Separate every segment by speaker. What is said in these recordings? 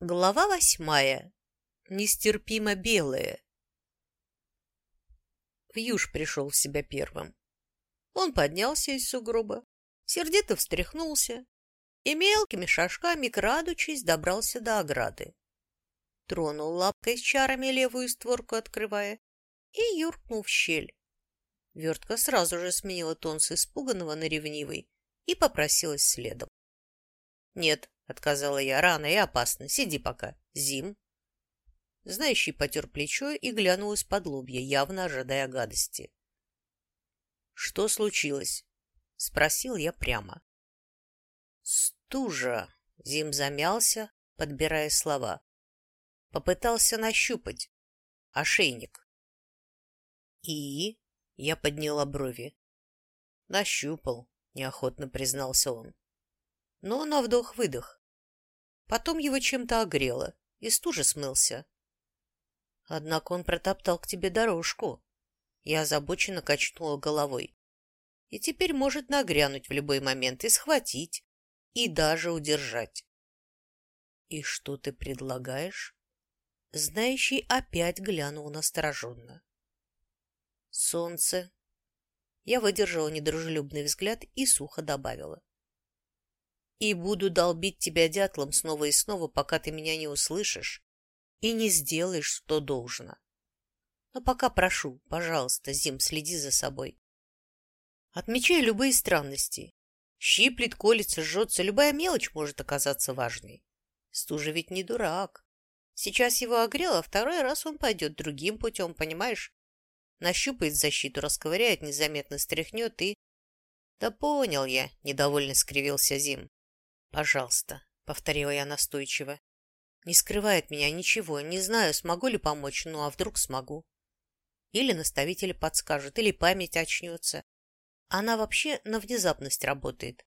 Speaker 1: Глава восьмая. Нестерпимо белые. Вьюж пришел в себя первым. Он поднялся из сугроба, сердито встряхнулся и мелкими шажками, крадучись, добрался до ограды. Тронул лапкой с чарами левую створку, открывая, и юркнул в щель. Вертка сразу же сменила тон с испуганного на ревнивый и попросилась следом. «Нет, Отказала я рано и опасно. Сиди пока. Зим. Знающий потер плечо и глянул из-под лобья, явно ожидая гадости. «Что случилось?» — спросил я прямо. «Стужа!» — Зим замялся, подбирая слова. Попытался нащупать. Ошейник. «И?» — я подняла брови. «Нащупал», — неохотно признался он. Но на вдох-выдох. Потом его чем-то огрело, и стужа смылся. Однако он протоптал к тебе дорожку. Я озабоченно качнула головой. И теперь может нагрянуть в любой момент и схватить, и даже удержать. И что ты предлагаешь? Знающий опять глянул настороженно. Солнце. Я выдержала недружелюбный взгляд и сухо добавила и буду долбить тебя дятлом снова и снова, пока ты меня не услышишь и не сделаешь, что должно. Но пока прошу, пожалуйста, Зим, следи за собой. Отмечай любые странности. Щиплет, колется, жжется, любая мелочь может оказаться важной. Стужа ведь не дурак. Сейчас его огрел, а второй раз он пойдет другим путем, понимаешь? Нащупает защиту, расковыряет, незаметно стряхнет и... Да понял я, недовольно скривился Зим. «Пожалуйста», — повторила я настойчиво. «Не скрывает меня ничего. Не знаю, смогу ли помочь, ну а вдруг смогу. Или наставитель подскажет, или память очнется. Она вообще на внезапность работает.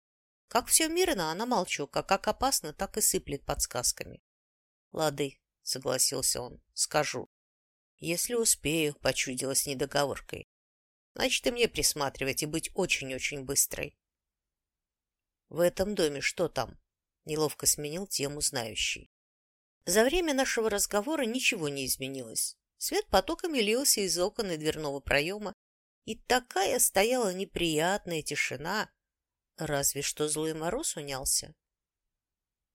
Speaker 1: Как все мирно, она молчок, а как опасно, так и сыплет подсказками». «Лады», — согласился он, — «скажу. Если успею», — почудилась недоговоркой. «Значит, и мне присматривать и быть очень-очень быстрой. В этом доме что там? Неловко сменил тему знающий. За время нашего разговора ничего не изменилось. Свет потоками лился из окон и дверного проема, и такая стояла неприятная тишина, разве что злой мороз унялся.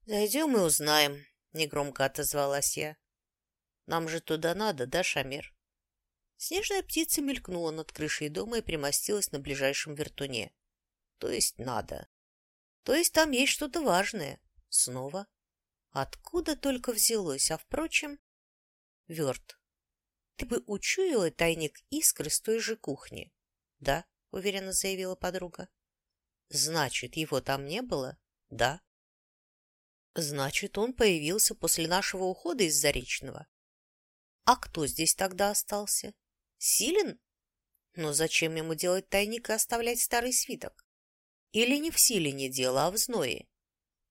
Speaker 1: «Зайдем и узнаем», — негромко отозвалась я. «Нам же туда надо, да, Шамир?» Снежная птица мелькнула над крышей дома и примостилась на ближайшем вертуне. «То есть надо. То есть там есть что-то важное. Снова. Откуда только взялось, а впрочем... Верт, ты бы учуяла тайник искры с той же кухни? Да, уверенно заявила подруга. Значит, его там не было? Да. Значит, он появился после нашего ухода из Заречного. А кто здесь тогда остался? Силен? Но зачем ему делать тайник и оставлять старый свиток? Или не в силе не дело, а в зное?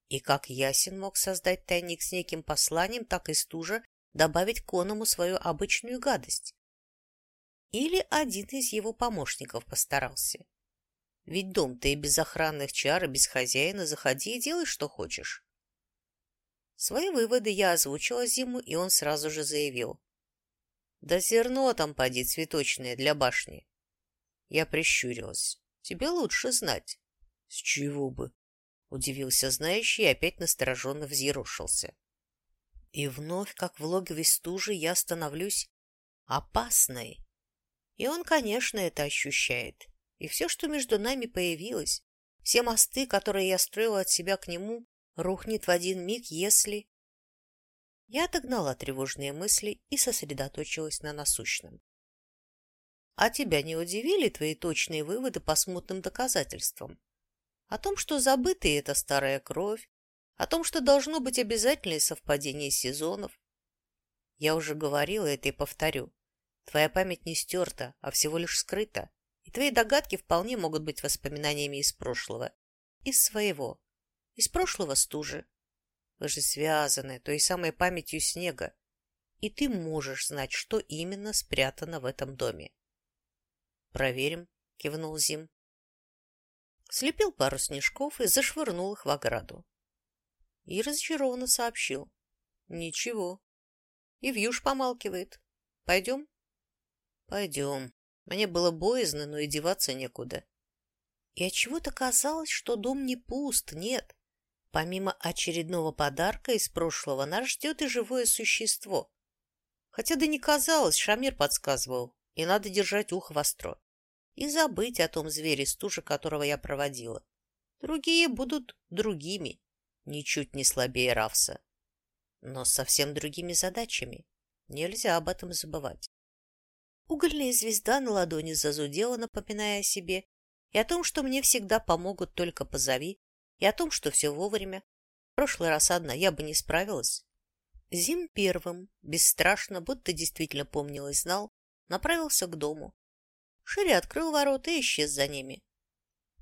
Speaker 1: И как Ясен мог создать тайник с неким посланием, так и стужа добавить к свою обычную гадость? Или один из его помощников постарался? Ведь дом-то и без охранных чар, и без хозяина заходи и делай, что хочешь. Свои выводы я озвучила Зиму, и он сразу же заявил. Да зерно там, поди, цветочное, для башни. Я прищурилась. Тебе лучше знать. «С чего бы?» — удивился знающий и опять настороженно взъерошился. И вновь, как в логове стужи, я становлюсь опасной. И он, конечно, это ощущает. И все, что между нами появилось, все мосты, которые я строила от себя к нему, рухнет в один миг, если... Я отогнала тревожные мысли и сосредоточилась на насущном. А тебя не удивили твои точные выводы по смутным доказательствам? О том, что забытая эта старая кровь, о том, что должно быть обязательное совпадение сезонов. Я уже говорила это и повторю. Твоя память не стерта, а всего лишь скрыта, и твои догадки вполне могут быть воспоминаниями из прошлого, из своего, из прошлого стужи. Вы же связаны той самой памятью снега, и ты можешь знать, что именно спрятано в этом доме. «Проверим», — кивнул Зим слепил пару снежков и зашвырнул их в ограду. И разочарованно сообщил. Ничего. И Вьюш помалкивает. Пойдем? Пойдем. Мне было боязно, но и деваться некуда. И отчего-то казалось, что дом не пуст, нет. Помимо очередного подарка из прошлого, нас ждет и живое существо. Хотя да не казалось, Шамир подсказывал, и надо держать ухо востро. И забыть о том звере, стуже которого я проводила. Другие будут другими, ничуть не слабее Равса. Но совсем другими задачами. Нельзя об этом забывать. Угольная звезда на ладони зазудела, напоминая о себе, и о том, что мне всегда помогут только позови, и о том, что все вовремя. В прошлый раз одна я бы не справилась. Зим первым, бесстрашно, будто действительно помнил и знал, направился к дому. Шире открыл ворота и исчез за ними.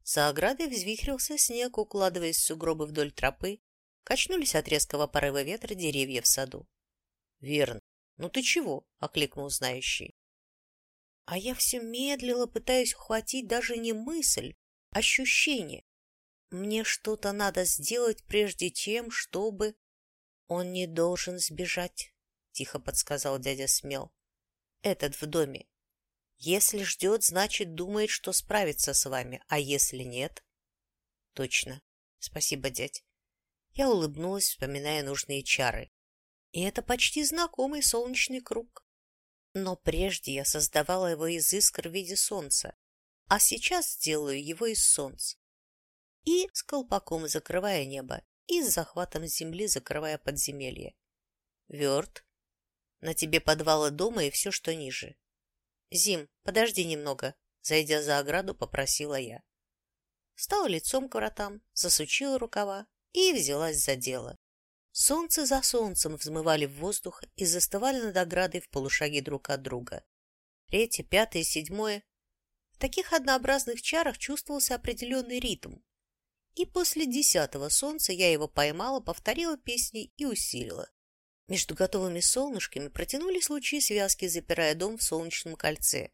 Speaker 1: За оградой взвихрился снег, укладываясь в сугробы вдоль тропы, качнулись от резкого порыва ветра деревья в саду. — Верно. Ну ты чего? — окликнул знающий. А я все медлила, пытаясь ухватить даже не мысль, а ощущение. Мне что-то надо сделать прежде чем, чтобы... Он не должен сбежать, — тихо подсказал дядя Смел. Этот в доме. Если ждет, значит, думает, что справится с вами, а если нет... Точно. Спасибо, дядь. Я улыбнулась, вспоминая нужные чары. И это почти знакомый солнечный круг. Но прежде я создавала его из искр в виде солнца, а сейчас сделаю его из солнца. И с колпаком закрывая небо, и с захватом земли закрывая подземелье. Верт, на тебе подвалы дома и все, что ниже. «Зим, подожди немного», — зайдя за ограду, попросила я. Стала лицом к воротам, засучила рукава и взялась за дело. Солнце за солнцем взмывали в воздух и застывали над оградой в полушаге друг от друга. Третье, пятое, седьмое. В таких однообразных чарах чувствовался определенный ритм. И после десятого солнца я его поймала, повторила песни и усилила. Между готовыми солнышками протянулись лучи связки, запирая дом в солнечном кольце.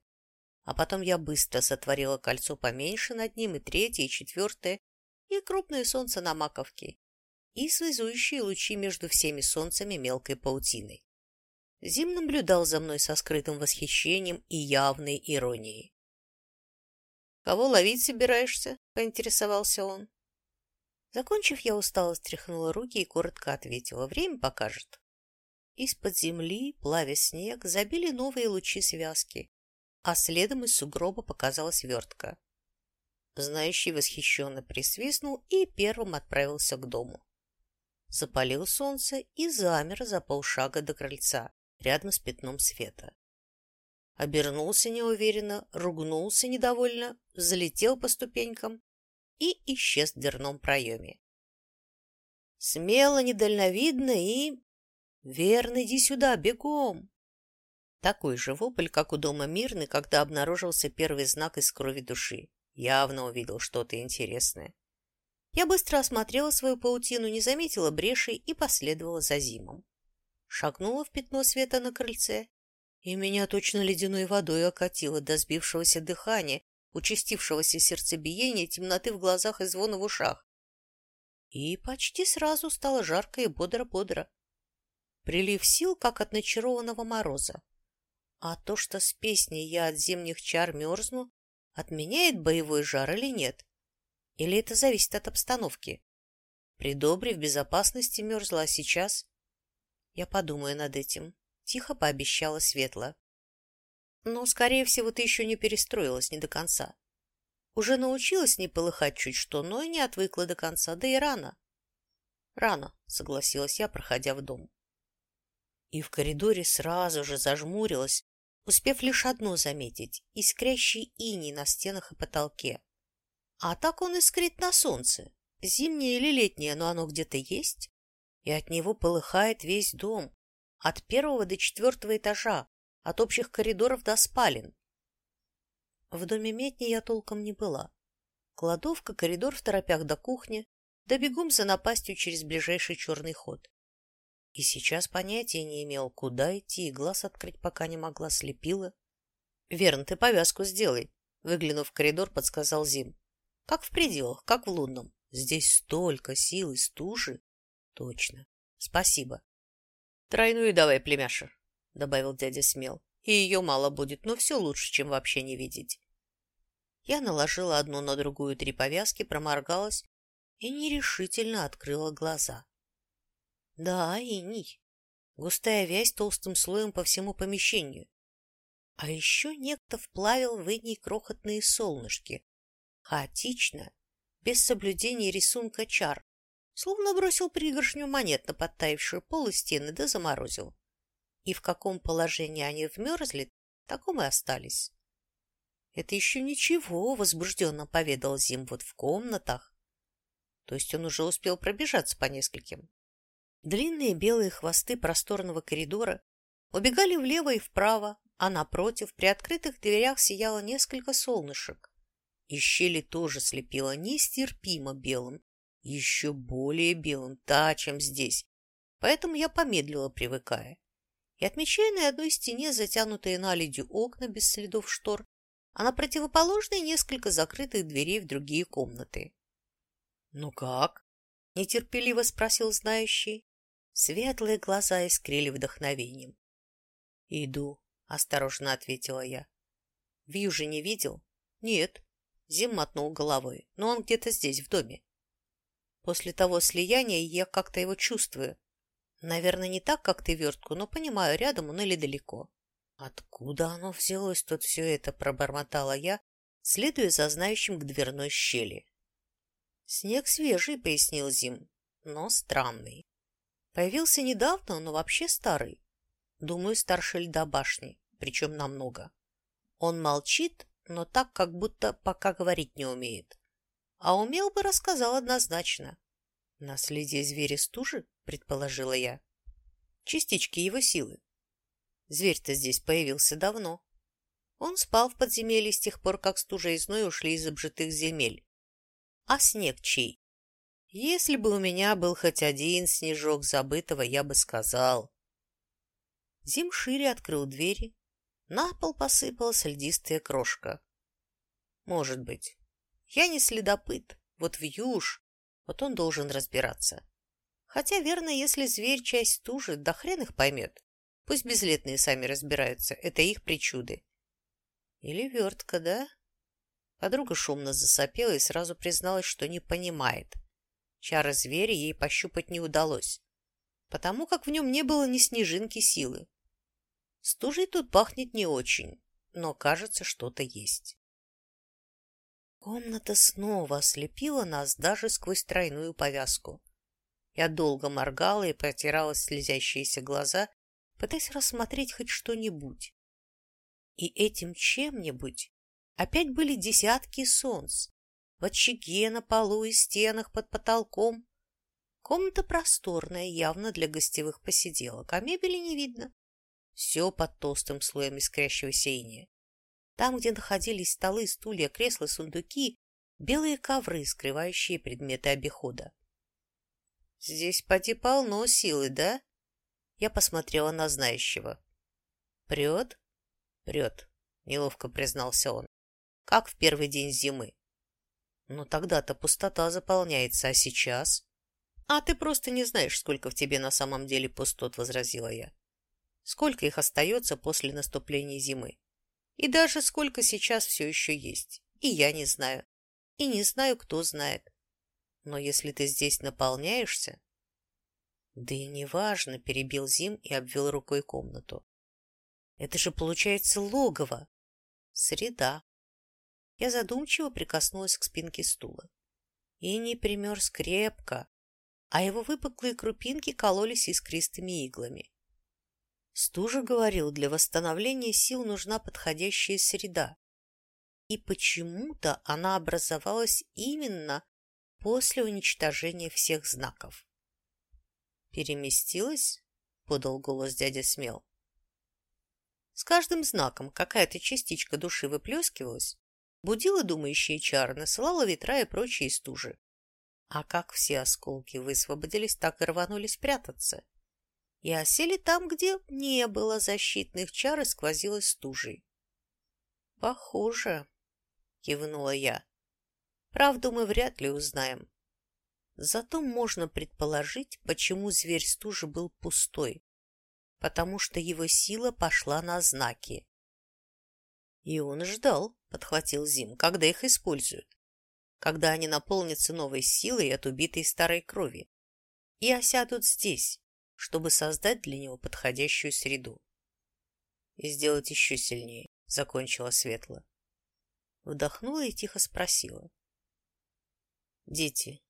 Speaker 1: А потом я быстро сотворила кольцо поменьше над ним, и третье, и четвертое, и крупное солнце на маковке, и связующие лучи между всеми солнцами мелкой паутиной. Зим наблюдал за мной со скрытым восхищением и явной иронией. «Кого ловить собираешься?» — поинтересовался он. Закончив, я устало стряхнула руки и коротко ответила. «Время покажет». Из-под земли, плавя снег, забили новые лучи связки, а следом из сугроба показалась вертка. Знающий восхищенно присвистнул и первым отправился к дому. Запалил солнце и замер за полшага до крыльца, рядом с пятном света. Обернулся неуверенно, ругнулся недовольно, залетел по ступенькам и исчез в дверном проеме. Смело, недальновидно и «Верно, иди сюда, бегом!» Такой же вопль, как у дома Мирны, когда обнаружился первый знак из крови души. Явно увидел что-то интересное. Я быстро осмотрела свою паутину, не заметила брешей и последовала за Зимом. Шагнула в пятно света на крыльце, и меня точно ледяной водой окатило до сбившегося дыхания, участившегося сердцебиения, темноты в глазах и звона в ушах. И почти сразу стало жарко и бодро-бодро. Прилив сил, как от начарованного мороза. А то, что с песней я от зимних чар мерзну, отменяет боевой жар или нет? Или это зависит от обстановки? При добре в безопасности мерзла, а сейчас... Я подумаю над этим. Тихо пообещала Светла. Но, скорее всего, ты еще не перестроилась не до конца. Уже научилась не полыхать чуть что, но и не отвыкла до конца, да и рано. Рано, согласилась я, проходя в дом и в коридоре сразу же зажмурилась, успев лишь одно заметить — искрящий иней на стенах и потолке. А так он искрит на солнце, зимнее или летнее, но оно где-то есть, и от него полыхает весь дом, от первого до четвертого этажа, от общих коридоров до спален. В доме Метни я толком не была. Кладовка, коридор в торопях до кухни, да бегом за напастью через ближайший черный ход. И сейчас понятия не имел, куда идти, и глаз открыть пока не могла, слепила. — Верно, ты повязку сделай, — выглянув в коридор, подсказал Зим. — Как в пределах, как в лунном. Здесь столько сил и стужи. — Точно. Спасибо. Тройную давай, племяша, добавил дядя Смел. И ее мало будет, но все лучше, чем вообще не видеть. Я наложила одну на другую три повязки, проморгалась и нерешительно открыла глаза. Да, иней. Густая вязь толстым слоем по всему помещению. А еще некто вплавил в иней крохотные солнышки. Хаотично, без соблюдения рисунка чар, словно бросил пригоршню монет на подтаявшую пол и стены, да заморозил. И в каком положении они вмерзли, таком и остались. Это еще ничего, возбужденно поведал Зим вот в комнатах. То есть он уже успел пробежаться по нескольким. Длинные белые хвосты просторного коридора убегали влево и вправо, а напротив, при открытых дверях сияло несколько солнышек. И щели тоже слепило нестерпимо белым, еще более белым, та, чем здесь. Поэтому я помедлила, привыкая. И отмечая на одной стене затянутые наледью окна без следов штор, а на противоположной несколько закрытых дверей в другие комнаты. «Ну как?» – нетерпеливо спросил знающий. Светлые глаза искрили вдохновением. «Иду», — осторожно ответила я. «Вью же не видел?» «Нет», — Зим мотнул головой, «но он где-то здесь, в доме. После того слияния я как-то его чувствую. Наверное, не так, как ты вертку, но понимаю, рядом он или далеко». «Откуда оно взялось тут все это?» — пробормотала я, следуя за знающим к дверной щели. «Снег свежий», — пояснил Зим, — «но странный. Появился недавно, но вообще старый. Думаю, старше льда башни, причем намного. Он молчит, но так, как будто пока говорить не умеет. А умел бы, рассказал однозначно. Наследие зверя стужи, предположила я. Частички его силы. Зверь-то здесь появился давно. Он спал в подземелье с тех пор, как стужа и зной ушли из обжитых земель. А снег чей? Если бы у меня был хоть один снежок забытого, я бы сказал. Зим шире открыл двери. На пол посыпалась льдистая крошка. Может быть. Я не следопыт. Вот в юж. Вот он должен разбираться. Хотя, верно, если зверь часть тужит, да хрен их поймет. Пусть безлетные сами разбираются. Это их причуды. Или вертка, да? Подруга шумно засопела и сразу призналась, что не понимает. Чары зверя ей пощупать не удалось, потому как в нем не было ни снежинки силы. Стужей тут пахнет не очень, но, кажется, что-то есть. Комната снова ослепила нас даже сквозь тройную повязку. Я долго моргала и протирала слезящиеся глаза, пытаясь рассмотреть хоть что-нибудь. И этим чем-нибудь опять были десятки солнц, в очаге, на полу и стенах под потолком. Комната просторная, явно для гостевых посиделок, а мебели не видно. Все под толстым слоем искрящегося иния. Там, где находились столы, стулья, кресла, сундуки, белые ковры, скрывающие предметы обихода. «Здесь поди полно силы, да?» Я посмотрела на знающего. «Прет?» «Прет», — неловко признался он. «Как в первый день зимы. Но тогда-то пустота заполняется, а сейчас... А ты просто не знаешь, сколько в тебе на самом деле пустот, возразила я. Сколько их остается после наступления зимы. И даже сколько сейчас все еще есть. И я не знаю. И не знаю, кто знает. Но если ты здесь наполняешься... Да и неважно, перебил Зим и обвел рукой комнату. Это же получается логово. Среда. Я задумчиво прикоснулась к спинке стула. И не примерз крепко, а его выпуклые крупинки кололись искристыми иглами. Стужа говорил, для восстановления сил нужна подходящая среда. И почему-то она образовалась именно после уничтожения всех знаков. «Переместилась?» — подал голос дядя Смел. С каждым знаком какая-то частичка души выплескивалась, будила думающие чары, насылала ветра и прочие стужи. А как все осколки высвободились, так и рванулись прятаться. И осели там, где не было защитных чар и сквозилось стужей. «Похоже», — кивнула я. «Правду мы вряд ли узнаем. Зато можно предположить, почему зверь стужи был пустой, потому что его сила пошла на знаки. И он ждал, подхватил Зим, когда их используют, когда они наполнятся новой силой от убитой старой крови и осядут здесь, чтобы создать для него подходящую среду. И сделать еще сильнее, закончила Светла. Вдохнула и тихо спросила. Дети,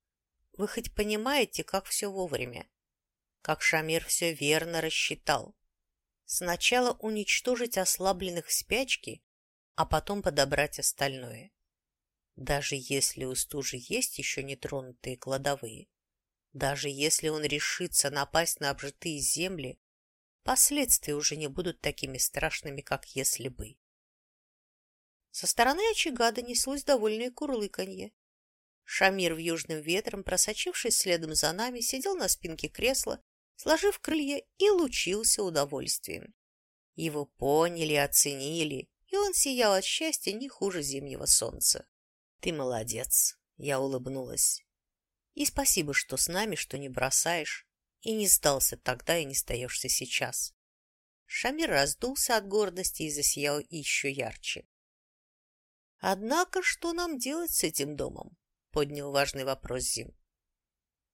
Speaker 1: вы хоть понимаете, как все вовремя? Как Шамир все верно рассчитал? Сначала уничтожить ослабленных в спячке, а потом подобрать остальное. Даже если у стужи есть еще нетронутые кладовые, даже если он решится напасть на обжитые земли, последствия уже не будут такими страшными, как если бы. Со стороны очага донеслось довольное курлыканье. Шамир в южным ветром, просочившись следом за нами, сидел на спинке кресла, сложив крылья и лучился удовольствием. Его поняли, оценили, и он сиял от счастья не хуже зимнего солнца. «Ты молодец!» — я улыбнулась. «И спасибо, что с нами, что не бросаешь, и не сдался тогда и не сдаешься сейчас». Шамир раздулся от гордости и засиял еще ярче. «Однако что нам делать с этим домом?» поднял важный вопрос Зим.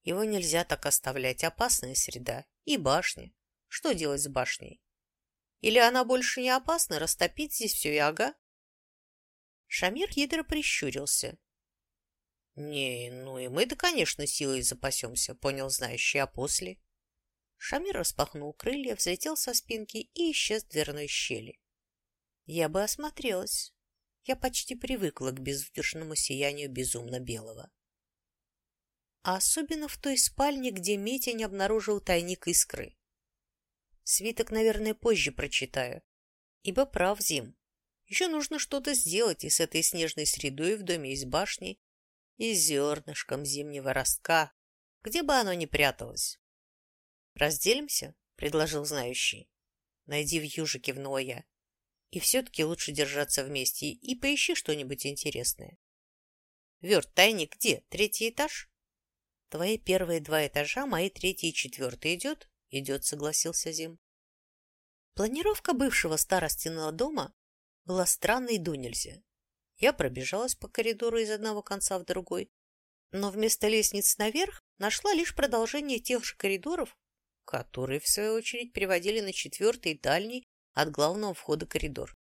Speaker 1: Его нельзя так оставлять. Опасная среда. И башня. Что делать с башней? Или она больше не опасна? Растопить здесь все и ага? Шамир хитро прищурился. «Не, ну и мы-то, конечно, силой запасемся», — понял знающий, а после... Шамир распахнул крылья, взлетел со спинки и исчез в дверной щели. Я бы осмотрелась я почти привыкла к безудержному сиянию безумно белого. А особенно в той спальне, где Митя не обнаружил тайник искры. Свиток, наверное, позже прочитаю, ибо прав Зим. Еще нужно что-то сделать и с этой снежной средой в доме из башни, и зернышком зимнего ростка, где бы оно ни пряталось. «Разделимся?» — предложил знающий. «Найди в юже», — кивнула я. И все-таки лучше держаться вместе и поищи что-нибудь интересное. Верт, тайник где? Третий этаж? Твои первые два этажа, мои третий и четвертый идет? Идет, согласился Зим. Планировка бывшего старостиного дома была странной до нельзя. Я пробежалась по коридору из одного конца в другой, но вместо лестниц наверх нашла лишь продолжение тех же коридоров, которые, в свою очередь, приводили на четвертый дальний от главного входа коридор.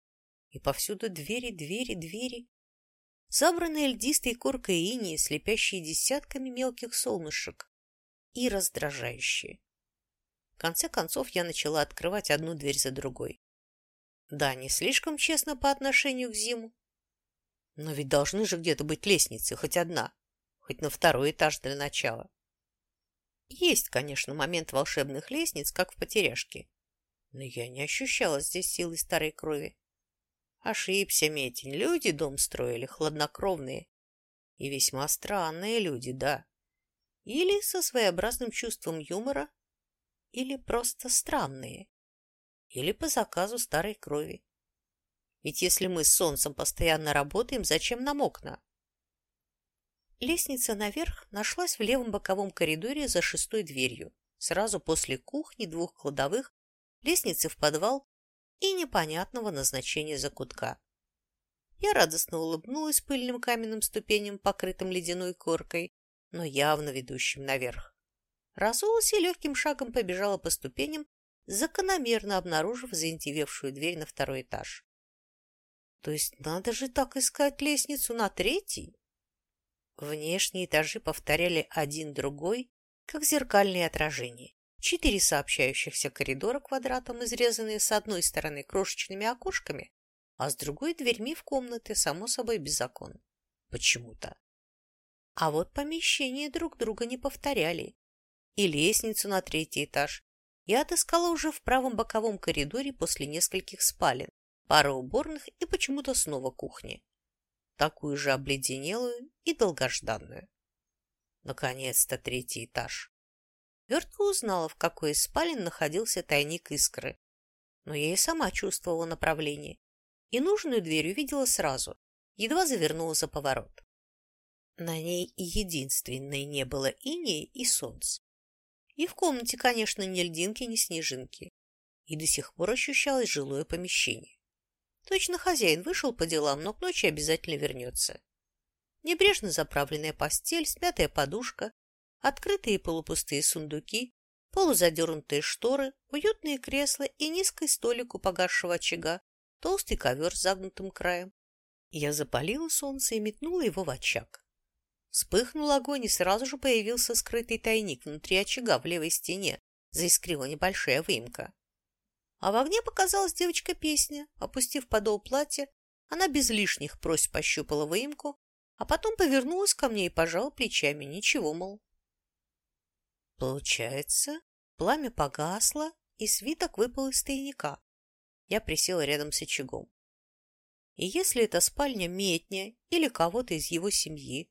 Speaker 1: И повсюду двери, двери, двери. Забранные льдистой коркой инии, слепящие десятками мелких солнышек. И раздражающие. В конце концов я начала открывать одну дверь за другой. Да, не слишком честно по отношению к Зиму. Но ведь должны же где-то быть лестницы, хоть одна, хоть на второй этаж для начала. Есть, конечно, момент волшебных лестниц, как в потеряшке но я не ощущала здесь силы старой крови. Ошибся, Метень, люди дом строили, хладнокровные. И весьма странные люди, да. Или со своеобразным чувством юмора, или просто странные, или по заказу старой крови. Ведь если мы с солнцем постоянно работаем, зачем нам окна? Лестница наверх нашлась в левом боковом коридоре за шестой дверью, сразу после кухни, двух кладовых лестницы в подвал и непонятного назначения закутка. Я радостно улыбнулась пыльным каменным ступеням, покрытым ледяной коркой, но явно ведущим наверх. Разулась и легким шагом побежала по ступеням, закономерно обнаружив заинтевевшую дверь на второй этаж. То есть надо же так искать лестницу на третий? Внешние этажи повторяли один другой, как зеркальные отражения. Четыре сообщающихся коридора квадратом, изрезанные с одной стороны крошечными окошками, а с другой дверьми в комнаты, само собой, без окон. Почему-то. А вот помещения друг друга не повторяли. И лестницу на третий этаж я отыскала уже в правом боковом коридоре после нескольких спален, пары уборных и почему-то снова кухни. Такую же обледенелую и долгожданную. Наконец-то третий этаж. Вертка узнала, в какой из спален находился тайник искры. Но я и сама чувствовала направление. И нужную дверь увидела сразу, едва завернула за поворот. На ней единственной не было инея и солнца. И в комнате, конечно, ни льдинки, ни снежинки. и до сих пор ощущалось жилое помещение. Точно хозяин вышел по делам, но к ночи обязательно вернется. Небрежно заправленная постель, смятая подушка, открытые и полупустые сундуки, полузадернутые шторы, уютные кресла и низкий столик у погасшего очага, толстый ковер с загнутым краем. Я запалила солнце и метнула его в очаг. Вспыхнул огонь, и сразу же появился скрытый тайник внутри очага в левой стене, заискрила небольшая выемка. А в огне показалась девочка-песня. Опустив подол платья, она без лишних просьб пощупала выемку, а потом повернулась ко мне и пожала плечами. Ничего, мол. Получается, пламя погасло, и свиток выпал из тайника. Я присела рядом с очагом. И если это спальня Метня или кого-то из его семьи,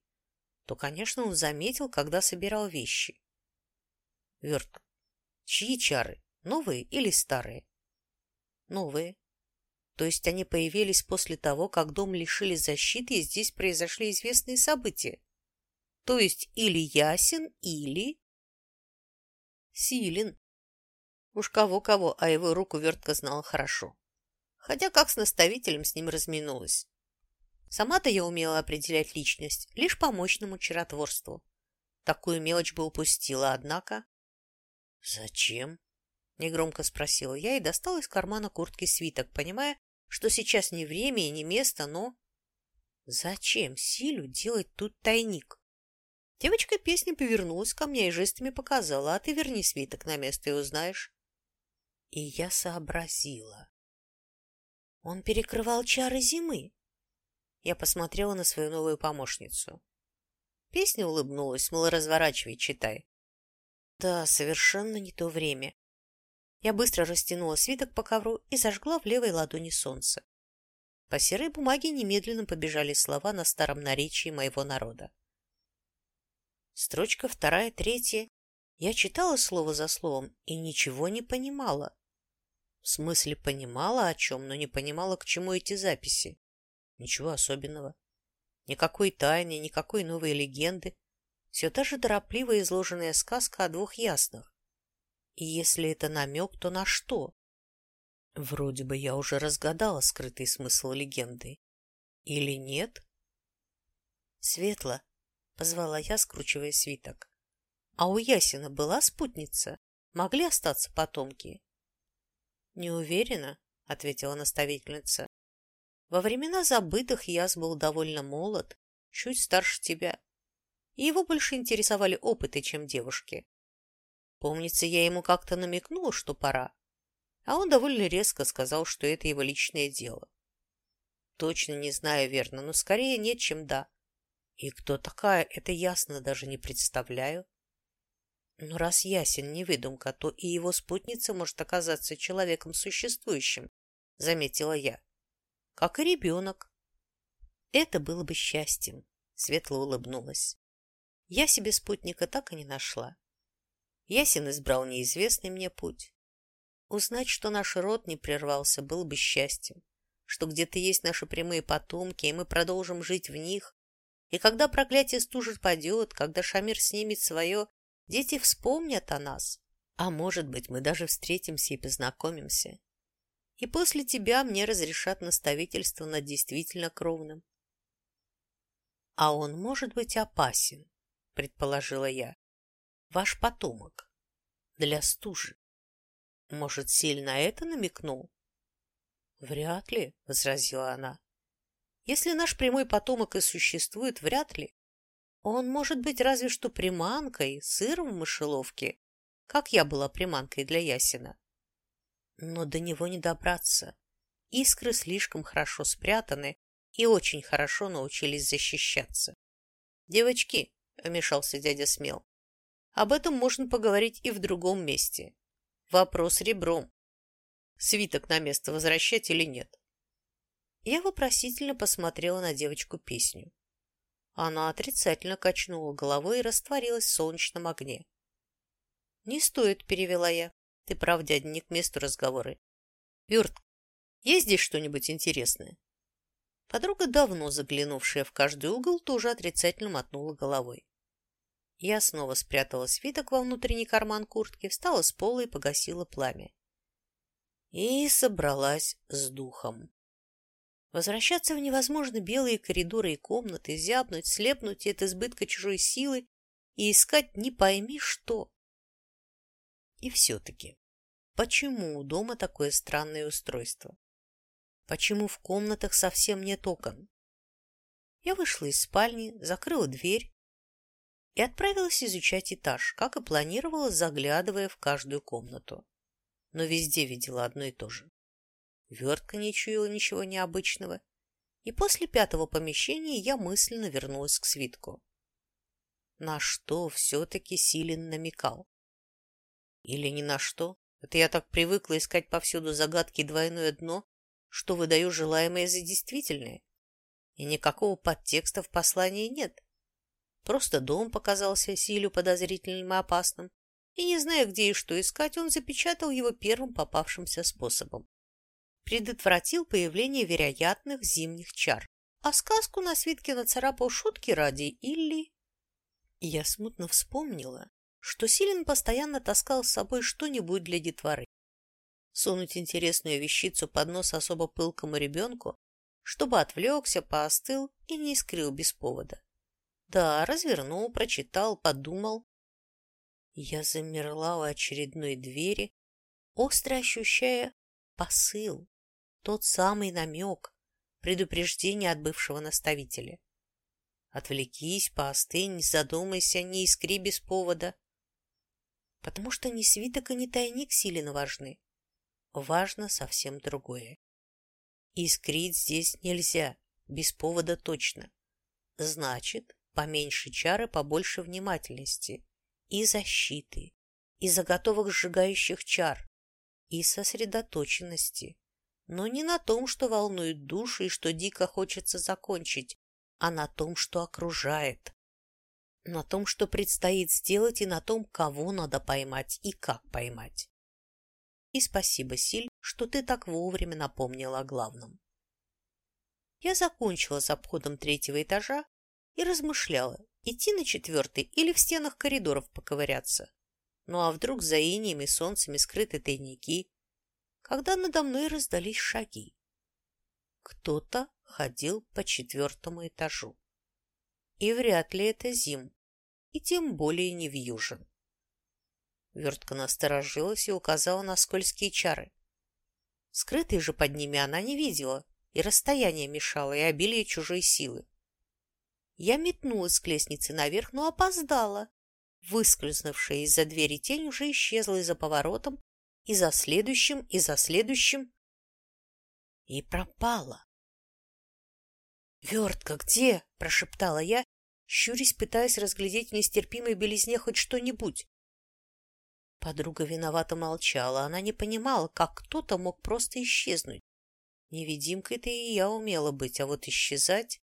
Speaker 1: то, конечно, он заметил, когда собирал вещи. Верт, чьи чары, новые или старые? Новые. То есть они появились после того, как дом лишили защиты, и здесь произошли известные события. То есть или ясен, или... Силен. Уж кого-кого, а его руку вертка знала хорошо. Хотя как с наставителем с ним разминулась. Сама-то я умела определять личность лишь по мощному чаротворству. Такую мелочь бы упустила, однако... «Зачем?» — негромко спросила я и достала из кармана куртки свиток, понимая, что сейчас не время и не место, но... Зачем Силю делать тут тайник? Девочка песни повернулась ко мне и жестами показала, а ты верни свиток на место и узнаешь. И я сообразила. Он перекрывал чары зимы. Я посмотрела на свою новую помощницу. Песня улыбнулась, мол, разворачивай, читай. Да, совершенно не то время. Я быстро растянула свиток по ковру и зажгла в левой ладони солнце. По серой бумаге немедленно побежали слова на старом наречии моего народа. Строчка вторая, третья. Я читала слово за словом и ничего не понимала. В смысле, понимала о чем, но не понимала, к чему эти записи. Ничего особенного. Никакой тайны, никакой новой легенды. Все та же торопливо изложенная сказка о двух ясных. И если это намек, то на что? Вроде бы я уже разгадала скрытый смысл легенды. Или нет? Светло, позвала я, скручивая свиток. А у Ясина была спутница? Могли остаться потомки? Не уверена, ответила наставительница. Во времена забытых Яс был довольно молод, чуть старше тебя. И его больше интересовали опыты, чем девушки. Помнится, я ему как-то намекнула, что пора, а он довольно резко сказал, что это его личное дело. Точно не знаю верно, но скорее нет, чем да. И кто такая, это ясно даже не представляю. Но раз ясен не выдумка, то и его спутница может оказаться человеком существующим, заметила я. Как и ребенок. Это было бы счастьем, светло улыбнулась. Я себе спутника так и не нашла. Ясен избрал неизвестный мне путь. Узнать, что наш род не прервался, было бы счастьем, что где-то есть наши прямые потомки, и мы продолжим жить в них. И когда проклятие стужит падет, когда Шамир снимет свое, дети вспомнят о нас. А может быть, мы даже встретимся и познакомимся. И после тебя мне разрешат наставительство над действительно кровным. А он может быть опасен, предположила я ваш потомок. Для стужи. Может, сильно это намекнул? Вряд ли, возразила она. Если наш прямой потомок и существует, вряд ли. Он может быть разве что приманкой, сыром в мышеловке, как я была приманкой для Ясина. Но до него не добраться. Искры слишком хорошо спрятаны и очень хорошо научились защищаться. «Девочки», — вмешался дядя Смел, об этом можно поговорить и в другом месте. Вопрос ребром. Свиток на место возвращать или нет? Я вопросительно посмотрела на девочку-песню. Она отрицательно качнула головой и растворилась в солнечном огне. «Не стоит», — перевела я. «Ты прав, дядя, не к месту разговоры. Юрт, есть здесь что-нибудь интересное?» Подруга, давно заглянувшая в каждый угол, тоже отрицательно мотнула головой. Я снова спрятала свиток во внутренний карман куртки, встала с пола и погасила пламя. И собралась с духом. Возвращаться в невозможно белые коридоры и комнаты, зябнуть, слепнуть от избытка чужой силы и искать не пойми что. И все-таки, почему у дома такое странное устройство? Почему в комнатах совсем нет окон? Я вышла из спальни, закрыла дверь и отправилась изучать этаж, как и планировала, заглядывая в каждую комнату. Но везде видела одно и то же. Вертка не чуяла ничего необычного, и после пятого помещения я мысленно вернулась к свитку. На что все-таки Силин намекал? Или ни на что? Это я так привыкла искать повсюду загадки двойное дно, что выдаю желаемое за действительное. И никакого подтекста в послании нет. Просто дом показался Силю подозрительным и опасным, и, не зная, где и что искать, он запечатал его первым попавшимся способом предотвратил появление вероятных зимних чар. А сказку на свитке нацарапал шутки ради или... Я смутно вспомнила, что Силин постоянно таскал с собой что-нибудь для детворы. Сунуть интересную вещицу под нос особо пылкому ребенку, чтобы отвлекся, поостыл и не искрил без повода. Да, развернул, прочитал, подумал. Я замерла у очередной двери, остро ощущая посыл, тот самый намек, предупреждение от бывшего наставителя. Отвлекись, поостынь, задумайся, не искри без повода. Потому что ни свиток и ни тайник силен важны. Важно совсем другое. Искрить здесь нельзя, без повода точно. Значит, поменьше чары, побольше внимательности. И защиты, и заготовок сжигающих чар, и сосредоточенности но не на том, что волнует душу и что дико хочется закончить, а на том, что окружает. На том, что предстоит сделать, и на том, кого надо поймать и как поймать. И спасибо, Силь, что ты так вовремя напомнила о главном. Я закончила с обходом третьего этажа и размышляла, идти на четвертый или в стенах коридоров поковыряться. Ну а вдруг за иниями солнцами скрыты тайники, когда надо мной раздались шаги. Кто-то ходил по четвертому этажу. И вряд ли это Зим, и тем более не Вьюжин. Вертка насторожилась и указала на скользкие чары. Скрытой же под ними она не видела, и расстояние мешало, и обилие чужой силы. Я метнулась к лестнице наверх, но опоздала. Выскользнувшая из-за двери тень уже исчезла за поворотом, и за следующим, и за следующим. И пропала. «Вертка где?» – прошептала я, щурясь, пытаясь разглядеть в нестерпимой белизне хоть что-нибудь. Подруга виновато молчала. Она не понимала, как кто-то мог просто исчезнуть. Невидимкой-то и я умела быть, а вот исчезать...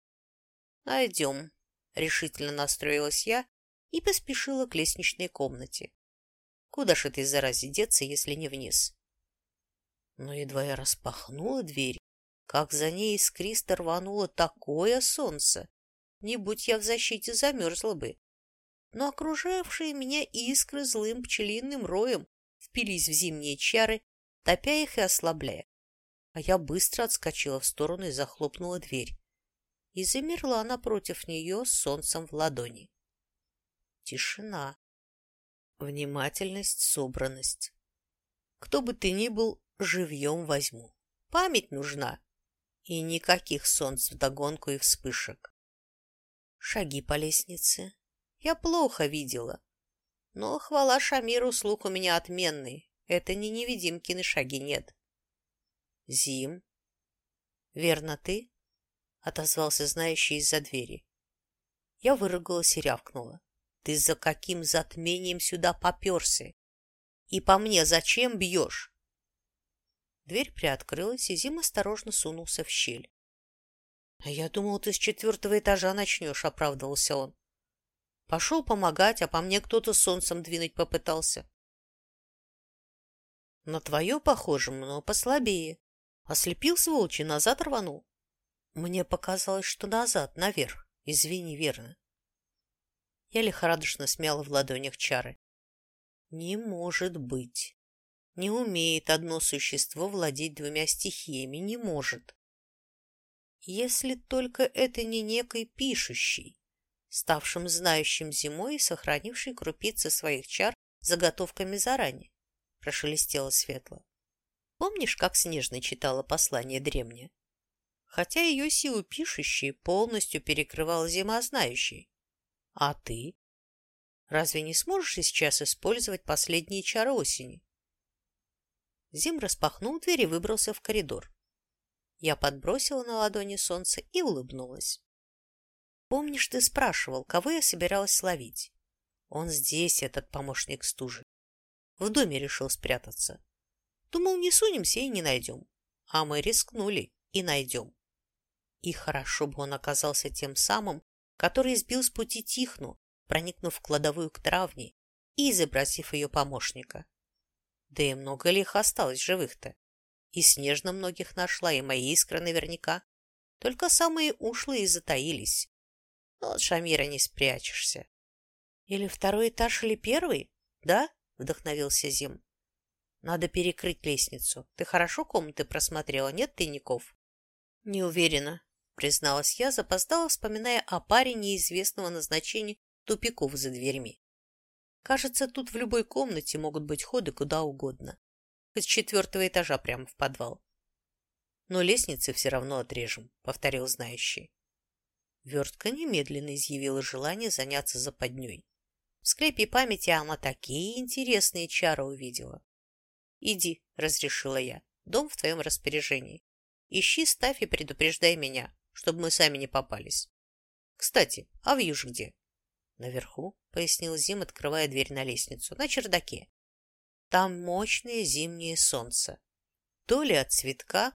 Speaker 1: «Найдем», — решительно настроилась я и поспешила к лестничной комнате. Куда ж этой заразе деться, если не вниз? Но едва я распахнула дверь, как за ней искристо рвануло такое солнце. Не будь я в защите, замерзла бы. Но окружавшие меня искры злым пчелиным роем впились в зимние чары, топя их и ослабляя. А я быстро отскочила в сторону и захлопнула дверь. И замерла напротив нее с солнцем в ладони. Тишина. Внимательность, собранность. Кто бы ты ни был, живьем возьму. Память нужна. И никаких солнц вдогонку и вспышек. Шаги по лестнице. Я плохо видела. Но, хвала Шамиру, слух у меня отменный. Это не невидимкины шаги, нет. Зим. Верно ты? Отозвался знающий из-за двери. Я выругалась и рявкнула. Ты за каким затмением сюда поперся? И по мне зачем бьешь? Дверь приоткрылась, и Зим осторожно сунулся в щель. — А я думал, ты с четвертого этажа начнешь, — оправдывался он. Пошел помогать, а по мне кто-то солнцем двинуть попытался. На твое похоже, но послабее. Ослепил сволочи, назад рванул. Мне показалось, что назад, наверх. Извини, верно. Я лихорадочно смяла в ладонях чары. Не может быть. Не умеет одно существо владеть двумя стихиями, не может. Если только это не некий пишущий, ставшим знающим зимой и сохранивший крупицы своих чар заготовками заранее, прошелестело светло. Помнишь, как Снежно читала послание древнее? Хотя ее силу пишущей полностью перекрывал зима знающий. А ты? Разве не сможешь сейчас использовать последние чары осени? Зим распахнул дверь и выбрался в коридор. Я подбросила на ладони солнце и улыбнулась. Помнишь, ты спрашивал, кого я собиралась ловить? Он здесь, этот помощник стужи. В доме решил спрятаться. Думал, не сунемся и не найдем. А мы рискнули и найдем. И хорошо бы он оказался тем самым, который сбил с пути Тихну, проникнув в кладовую к травне и изобразив ее помощника. Да и много ли их осталось живых-то? И Снежно многих нашла, и мои искры наверняка. Только самые ушлые затаились. Но от Шамира не спрячешься. Или второй этаж, или первый? Да? Вдохновился Зим. Надо перекрыть лестницу. Ты хорошо комнаты просмотрела, нет тайников? Не уверена, призналась я, запоздала, вспоминая о паре неизвестного назначения тупиков за дверьми. Кажется, тут в любой комнате могут быть ходы куда угодно. Хоть с четвертого этажа прямо в подвал. Но лестницы все равно отрежем, повторил знающий. Вертка немедленно изъявила желание заняться западней. В склепе памяти она такие интересные чары увидела. «Иди», — разрешила я, — «дом в твоем распоряжении. Ищи, ставь и предупреждай меня, чтобы мы сами не попались. Кстати, а вьюж где?» «Наверху», — пояснил Зим, открывая дверь на лестницу, — «на чердаке. Там мощное зимнее солнце. То ли от цветка,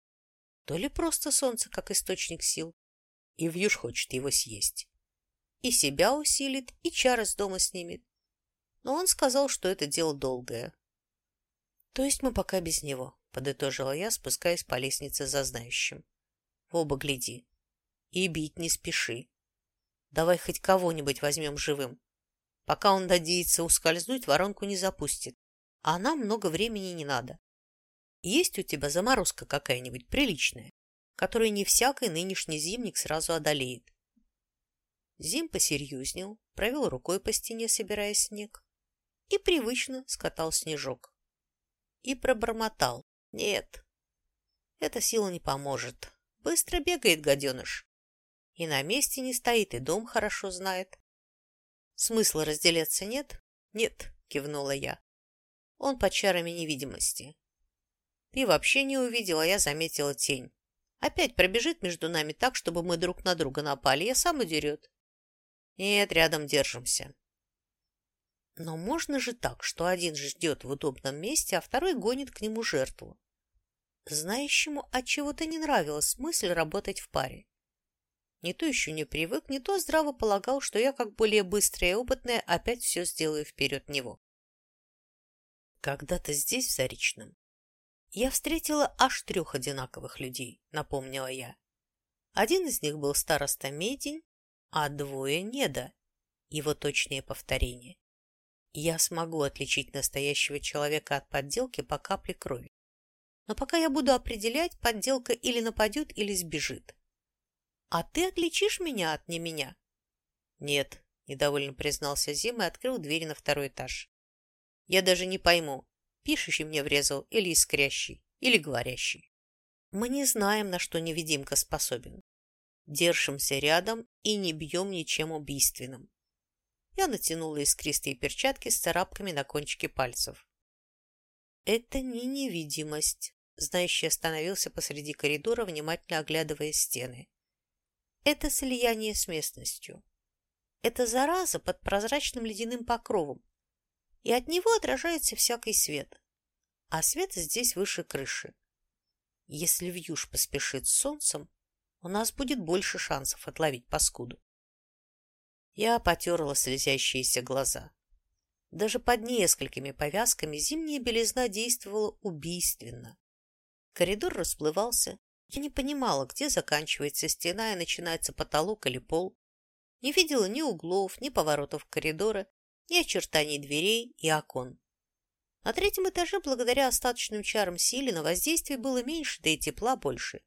Speaker 1: то ли просто солнце, как источник сил. И Вьюж хочет его съесть. И себя усилит, и чары с дома снимет. Но он сказал, что это дело долгое. То есть мы пока без него, подытожила я, спускаясь по лестнице за знающим. В оба гляди. И бить не спеши. Давай хоть кого-нибудь возьмем живым. Пока он надеется ускользнуть, воронку не запустит. А нам много времени не надо. Есть у тебя заморозка какая-нибудь приличная, которую не всякий нынешний зимник сразу одолеет. Зим посерьезнел, провел рукой по стене, собирая снег, и привычно скатал снежок. И пробормотал. Нет, эта сила не поможет. Быстро бегает гаденыш. И на месте не стоит, и дом хорошо знает. Смысла разделяться нет? Нет, кивнула я. Он под чарами невидимости. Ты вообще не увидела, я заметила тень. Опять пробежит между нами так, чтобы мы друг на друга напали, я сам удерет. Нет, рядом держимся. Но можно же так, что один ждет в удобном месте, а второй гонит к нему жертву. Знающему от чего-то не нравилась мысль работать в паре. Не то еще не привык, не то здраво полагал, что я, как более быстрая и опытная, опять все сделаю вперед него. Когда-то здесь, в Заречном, я встретила аж трех одинаковых людей, напомнила я. Один из них был староста Медень, а двое Неда, его точные повторения. Я смогу отличить настоящего человека от подделки по капле крови. Но пока я буду определять, подделка или нападет, или сбежит. А ты отличишь меня от не меня? Нет, недовольно признался Зим и открыл дверь на второй этаж. Я даже не пойму, пишущий мне врезал или искрящий, или говорящий. Мы не знаем, на что невидимка способен. Держимся рядом и не бьем ничем убийственным. Я натянула искристые перчатки с царапками на кончике пальцев. Это не невидимость. Знающий остановился посреди коридора, внимательно оглядывая стены. Это слияние с местностью. Это зараза под прозрачным ледяным покровом, и от него отражается всякий свет. А свет здесь выше крыши. Если вьюж поспешит с солнцем, у нас будет больше шансов отловить паскуду. Я потерла слезящиеся глаза. Даже под несколькими повязками зимняя белизна действовала убийственно. Коридор расплывался, я не понимала, где заканчивается стена и начинается потолок или пол. Не видела ни углов, ни поворотов коридора, ни очертаний дверей и окон. На третьем этаже, благодаря остаточным чарам Силина, воздействие было меньше, да и тепла больше.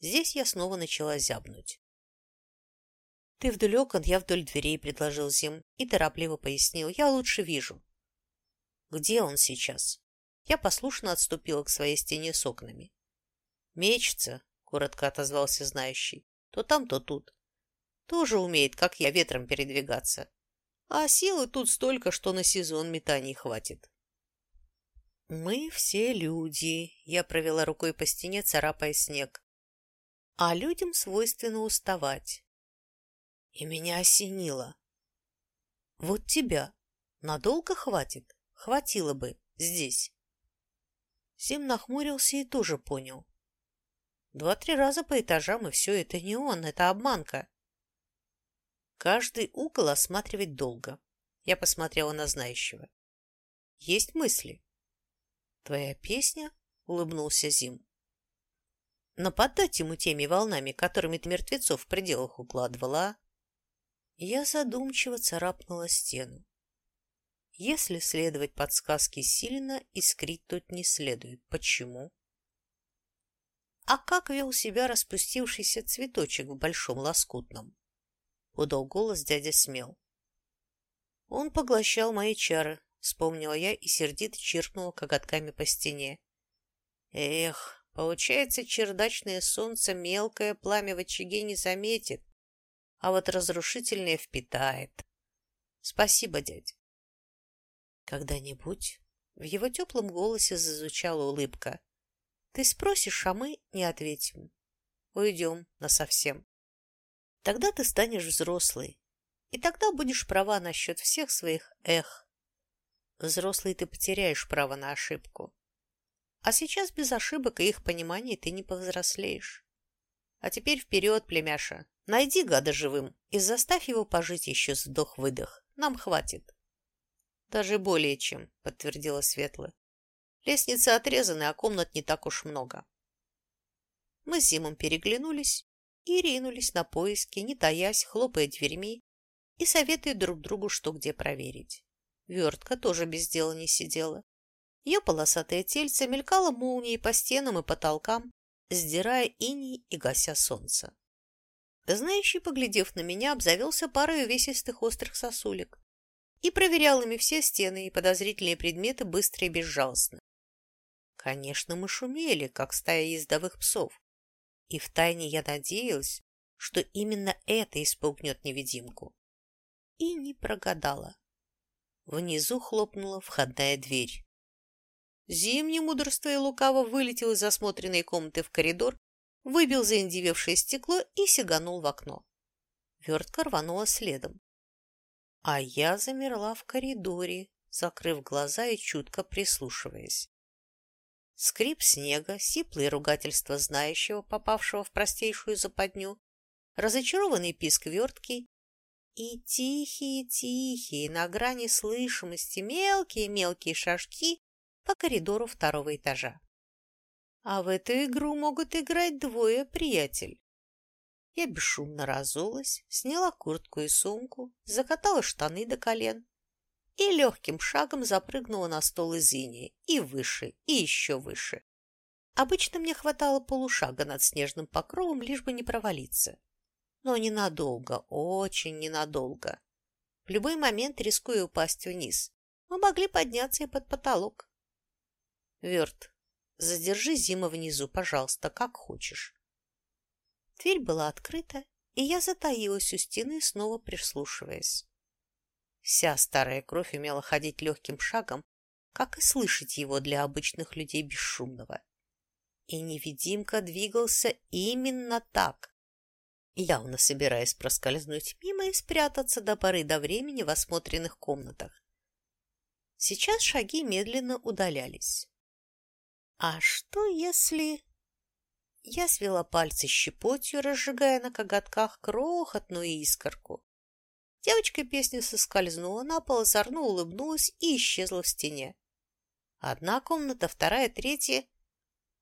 Speaker 1: Здесь я снова начала зябнуть. «Ты вдоль окон, я вдоль дверей», — предложил Зим и торопливо пояснил. «Я лучше вижу». «Где он сейчас?» Я послушно отступила к своей стене с окнами. «Мечется», — коротко отозвался знающий. «То там, то тут. Тоже умеет, как я, ветром передвигаться. А силы тут столько, что на сезон метаний хватит». «Мы все люди», — я провела рукой по стене, царапая снег. «А людям свойственно уставать. И меня осенило. Вот тебя надолго хватит? Хватило бы здесь. Сим нахмурился и тоже понял. Два-три раза по этажам, и все, это не он, это обманка. Каждый угол осматривать долго. Я посмотрела на знающего. Есть мысли? Твоя песня? Улыбнулся Зим. Нападать ему теми волнами, которыми ты мертвецов в пределах укладывала, а? Я задумчиво царапнула стену. Если следовать подсказке Силина, искрить тут не следует. Почему? А как вел себя распустившийся цветочек в большом лоскутном? Удал голос дядя Смел. Он поглощал мои чары, вспомнила я и сердито чиркнула коготками по стене. Эх, получается, чердачное солнце мелкое пламя в очаге не заметит, а вот разрушительное впитает. Спасибо, дядя. Когда-нибудь в его теплом голосе зазвучала улыбка. Ты спросишь, а мы не ответим. Уйдем насовсем. Тогда ты станешь взрослый, и тогда будешь права насчет всех своих «эх». Взрослый ты потеряешь право на ошибку. А сейчас без ошибок и их понимания ты не повзрослеешь. А теперь вперед, племяша, Найди гада живым и заставь его пожить еще вдох-выдох. Нам хватит. Даже более чем, подтвердила Светла. Лестницы отрезаны, а комнат не так уж много. Мы с Зимом переглянулись и ринулись на поиски, не таясь, хлопая дверьми и советуя друг другу, что где проверить. Вертка тоже без дела не сидела. Ее полосатое тельце мелькало молнией по стенам и потолкам, сдирая иней и гася солнце. Знающий, поглядев на меня, обзавелся парой увесистых острых сосулек и проверял ими все стены и подозрительные предметы быстро и безжалостно. Конечно, мы шумели, как стая ездовых псов, и втайне я надеялась, что именно это испугнет невидимку. И не прогадала. Внизу хлопнула входная дверь. Зимний мудрство и лукаво вылетел из осмотренной комнаты в коридор выбил заиндевевшее стекло и сиганул в окно. Вертка рванула следом. А я замерла в коридоре, закрыв глаза и чутко прислушиваясь. Скрип снега, сиплые ругательства знающего, попавшего в простейшую западню, разочарованный писк вертки и тихие-тихие, на грани слышимости, мелкие-мелкие шажки по коридору второго этажа. А в эту игру могут играть двое, приятель. Я бесшумно разулась, сняла куртку и сумку, закатала штаны до колен и легким шагом запрыгнула на стол из инии, и выше, и еще выше. Обычно мне хватало полушага над снежным покровом, лишь бы не провалиться. Но ненадолго, очень ненадолго. В любой момент, рискуя упасть вниз, мы могли подняться и под потолок. Верт, Задержи Зима внизу, пожалуйста, как хочешь. Дверь была открыта, и я затаилась у стены, снова прислушиваясь. Вся старая кровь умела ходить легким шагом, как и слышать его для обычных людей бесшумного. И невидимка двигался именно так, явно собираясь проскользнуть мимо и спрятаться до поры до времени в осмотренных комнатах. Сейчас шаги медленно удалялись. А что если... Я свела пальцы щепотью, разжигая на коготках крохотную искорку. Девочка песни соскользнула на пол, озорно улыбнулась и исчезла в стене. Одна комната, вторая, третья.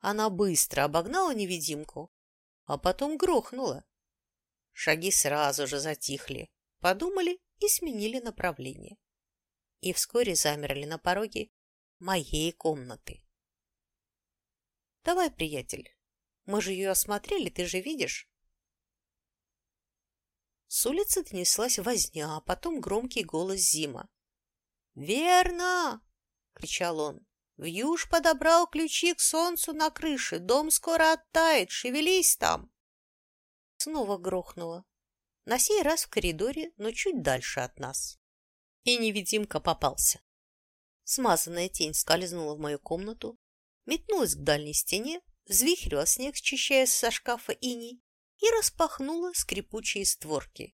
Speaker 1: Она быстро обогнала невидимку, а потом грохнула. Шаги сразу же затихли, подумали и сменили направление. И вскоре замерли на пороге моей комнаты. Давай, приятель, мы же ее осмотрели, ты же видишь. С улицы донеслась возня, а потом громкий голос Зима. «Верно!» — кричал он. «Вьюж подобрал ключи к солнцу на крыше. Дом скоро оттает. Шевелись там!» Снова грохнуло. На сей раз в коридоре, но чуть дальше от нас. И невидимка попался. Смазанная тень скользнула в мою комнату, метнулась к дальней стене, взвихрила снег, счищая со шкафа иней, и распахнула скрипучие створки.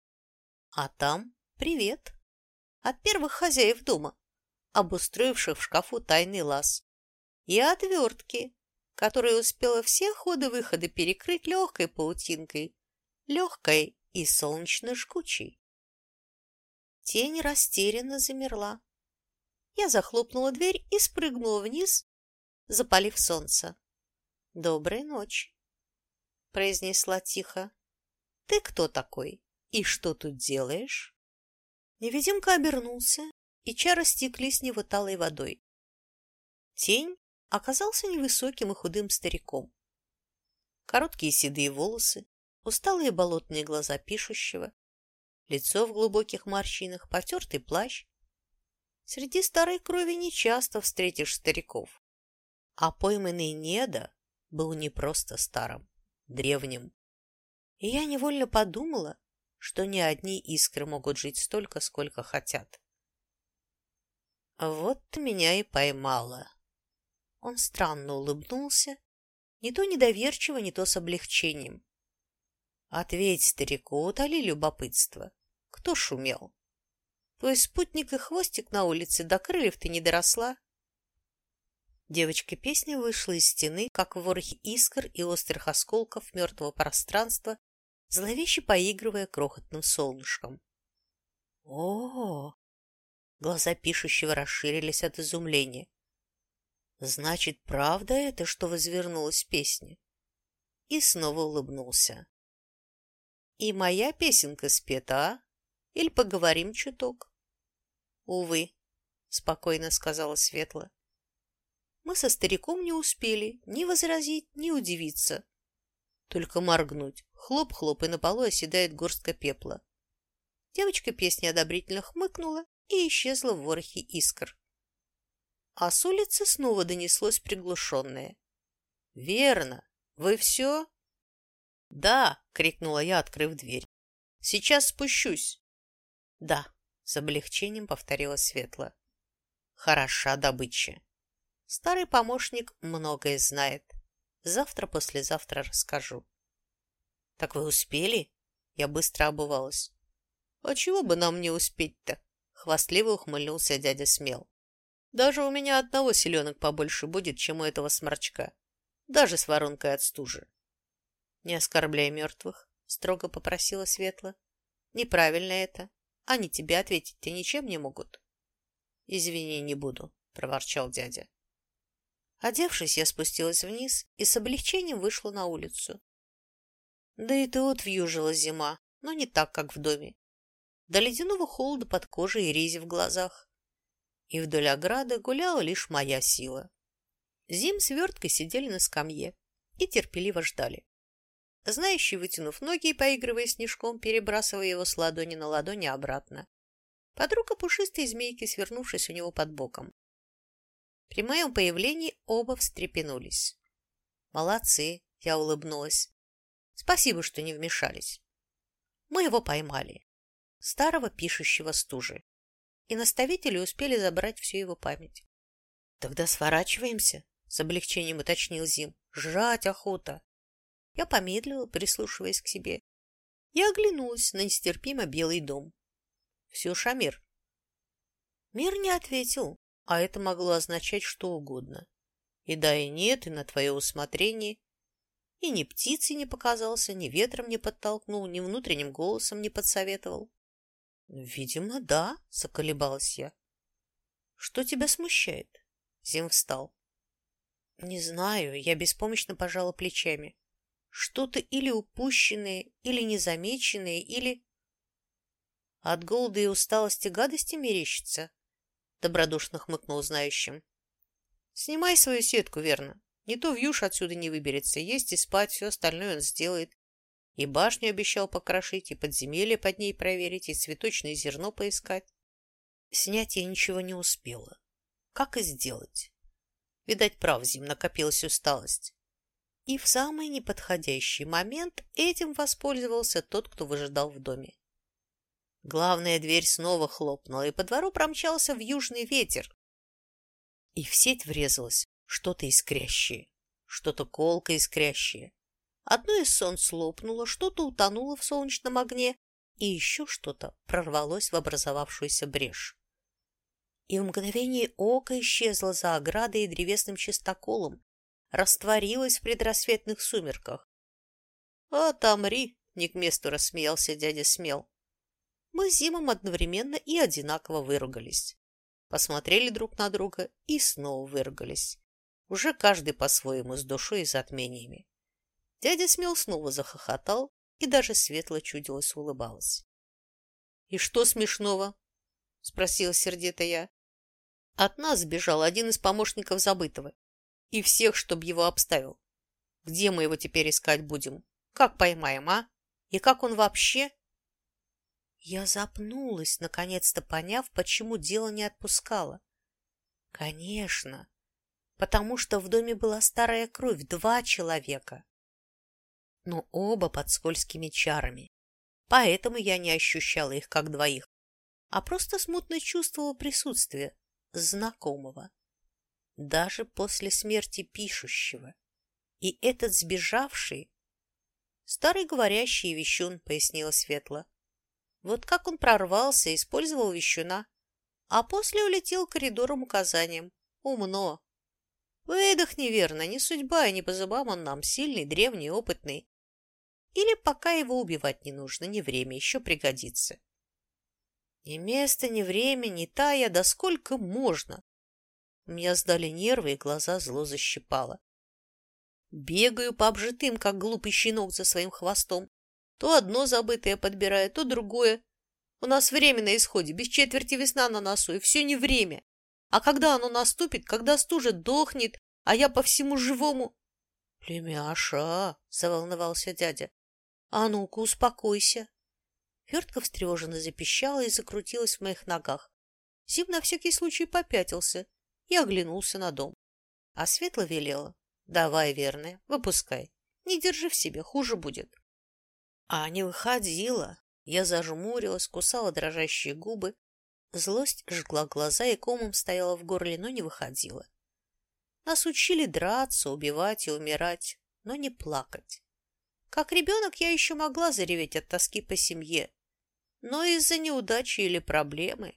Speaker 1: А там привет от первых хозяев дома, обустроивших в шкафу тайный лаз, и отвертки, которая успела все ходы-выходы перекрыть легкой паутинкой, легкой и солнечно-жгучей. Тень растерянно замерла. Я захлопнула дверь и спрыгнула вниз, запалив солнце. «Доброй ночи», — произнесла тихо. «Ты кто такой и что тут делаешь?» Невидимка обернулся, и чары стекли с него талой водой. Тень оказался невысоким и худым стариком. Короткие седые волосы, усталые болотные глаза пишущего, лицо в глубоких морщинах, потертый плащ. Среди старой крови нечасто встретишь стариков. А пойманный Неда был не просто старым, древним. И я невольно подумала, что не одни искры могут жить столько, сколько хотят. Вот меня и поймала. Он странно улыбнулся, не то недоверчиво, не то с облегчением. Ответь старику, утоли любопытство. Кто шумел? Твой спутник и хвостик на улице, до крыльев ты не доросла. Девочка песня вышла из стены, как в ворохе искр и острых осколков мертвого пространства, зловеще поигрывая крохотным солнышком. О, -о, -о Глаза пишущего расширились от изумления. Значит, правда это, что возвернулась песня? И снова улыбнулся. И моя песенка спета, а? Или поговорим чуток? Увы, спокойно сказала Светла. Мы со стариком не успели ни возразить, ни удивиться. Только моргнуть. Хлоп-хлоп, и на полу оседает горстка пепла. Девочка песни одобрительно хмыкнула и исчезла в ворохе искр. А с улицы снова донеслось приглушенное. «Верно! Вы все?» «Да!» — крикнула я, открыв дверь. Сейчас спущусь. Да, с облегчением повторила Светла. Хороша добыча. Старый помощник многое знает. Завтра-послезавтра расскажу. Так вы успели? Я быстро обувалась. А чего бы нам не успеть-то? Хвастливо ухмыльнулся дядя Смел. Даже у меня одного селенок побольше будет, чем у этого сморчка. Даже с воронкой от стужи. Не оскорбляй мертвых строго попросила Светла. Неправильно это. Они тебе ответить-то ничем не могут. Извини, не буду, проворчал дядя. Одевшись, я спустилась вниз и с облегчением вышла на улицу. Да и тут вьюжила зима, но не так, как в доме. До ледяного холода под кожей и рези в глазах. И вдоль ограды гуляла лишь моя сила. Зим с верткой сидели на скамье и терпеливо ждали. Знающий, вытянув ноги и поигрывая снежком, перебрасывая его с ладони на ладони обратно. Подруга пушистой змейки, свернувшись у него под боком. При моем появлении оба встрепенулись. «Молодцы!» — я улыбнулась. «Спасибо, что не вмешались. Мы его поймали. Старого пишущего стужи. И наставители успели забрать всю его память. «Тогда сворачиваемся?» — с облегчением уточнил Зим. «Жрать охота!» Я помедлила, прислушиваясь к себе. Я оглянулась на нестерпимо белый дом. Все Шамир. Мир не ответил, а это могло означать что угодно. И да, и нет, и на твое усмотрение. И ни птицей не показался, ни ветром не подтолкнул, ни внутренним голосом не подсоветовал. Видимо, да, заколебалась я. Что тебя смущает? Зим встал. Не знаю, я беспомощно пожала плечами. Что-то или упущенное, или незамеченное, или... От голода и усталости гадости мерещится, добродушно хмыкнул знающим. Снимай свою сетку, верно. Не то вьюш отсюда не выберется. Есть и спать, все остальное он сделает. И башню обещал покрошить, и подземелье под ней проверить, и цветочное зерно поискать. Снять я ничего не успела. Как и сделать. Видать, прав зим, накопилась усталость. И в самый неподходящий момент этим воспользовался тот, кто выжидал в доме. Главная дверь снова хлопнула, и по двору промчался в южный ветер. И в сеть врезалось что-то искрящее, что-то колко искрящее. Одно из солнц лопнуло, что-то утонуло в солнечном огне, и еще что-то прорвалось в образовавшуюся брешь. И в мгновение ока исчезло за оградой и древесным чистоколом, растворилось в предрассветных сумерках. «Отомри!» — не к месту рассмеялся дядя Смел. Мы с Зимом одновременно и одинаково выругались. Посмотрели друг на друга и снова выругались. Уже каждый по-своему, с душой и затмениями. Дядя Смел снова захохотал, и даже светло чудилось улыбалась. «И что смешного?» — спросила сердито я. От нас сбежал один из помощников забытого. И всех, чтоб его обставил. Где мы его теперь искать будем? Как поймаем, а? И как он вообще? Я запнулась, наконец-то поняв, почему дело не отпускало. Конечно, потому что в доме была старая кровь, два человека. Но оба под скользкими чарами. Поэтому я не ощущала их как двоих, а просто смутно чувствовала присутствие знакомого. Даже после смерти пишущего. И этот сбежавший... Старый говорящий вещун, пояснила Светла. Вот как он прорвался, использовал вещуна, а после улетел коридором указанием. Умно. Выдохни, верно, не судьба и не по зубам он нам, сильный, древний, опытный. Или пока его убивать не нужно, не время, еще пригодится. Ни место, ни время, ни тая, да сколько можно. У меня сдали нервы, и глаза зло защипало. Бегаю по обжитым, как глупый щенок за своим хвостом. То одно забытое подбираю, то другое. У нас время на исходе, без четверти весна на носу, и все не время. А когда оно наступит, когда стужа дохнет, а я по всему живому... — Племяша, — заволновался дядя, — а ну-ка успокойся. Вертка встревоженно запищала и закрутилась в моих ногах. Зим на всякий случай попятился и оглянулся на дом. А Светла велела. — Давай, верная, выпускай. Не держи в себе, хуже будет. А не выходила. Я зажмурилась, кусала дрожащие губы. Злость жгла глаза и комом стояла в горле, но не выходила. Нас учили драться, убивать и умирать, но не плакать. Как ребенок я еще могла зареветь от тоски по семье, но из-за неудачи или проблемы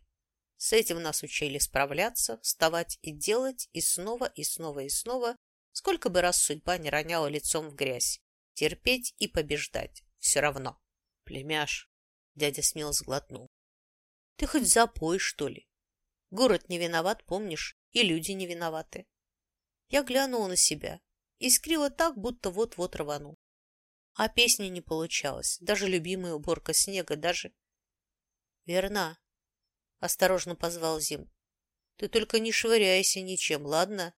Speaker 1: с этим нас учили справляться, вставать и делать, и снова, и снова, и снова, сколько бы раз судьба не роняла лицом в грязь, терпеть и побеждать все равно. Племяш, дядя смело сглотнул. Ты хоть запой, что ли? Город не виноват, помнишь, и люди не виноваты. Я глянула на себя, искрила так, будто вот-вот рвану. А песни не получалось, даже любимая уборка снега, даже... Верна, осторожно позвал Зим. Ты только не швыряйся ничем, ладно?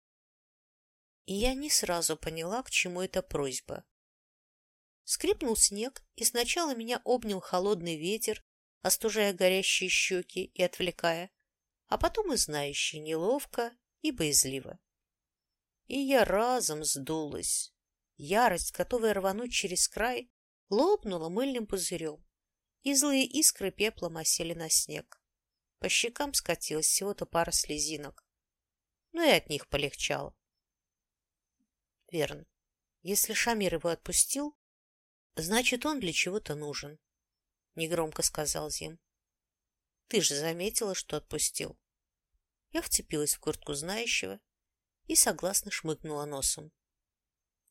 Speaker 1: И я не сразу поняла, к чему эта просьба. Скрипнул снег, и сначала меня обнял холодный ветер, остужая горящие щеки и отвлекая, а потом и знающий неловко и боязливо. И я разом сдулась. Ярость, готовая рвануть через край, лопнула мыльным пузырем, и злые искры пеплом осели на снег. По щекам скатилась всего-то пара слезинок, но и от них полегчало. Верно. Если Шамир его отпустил, Значит, он для чего-то нужен, — негромко сказал Зим. Ты же заметила, что отпустил. Я вцепилась в куртку знающего и согласно шмыгнула носом.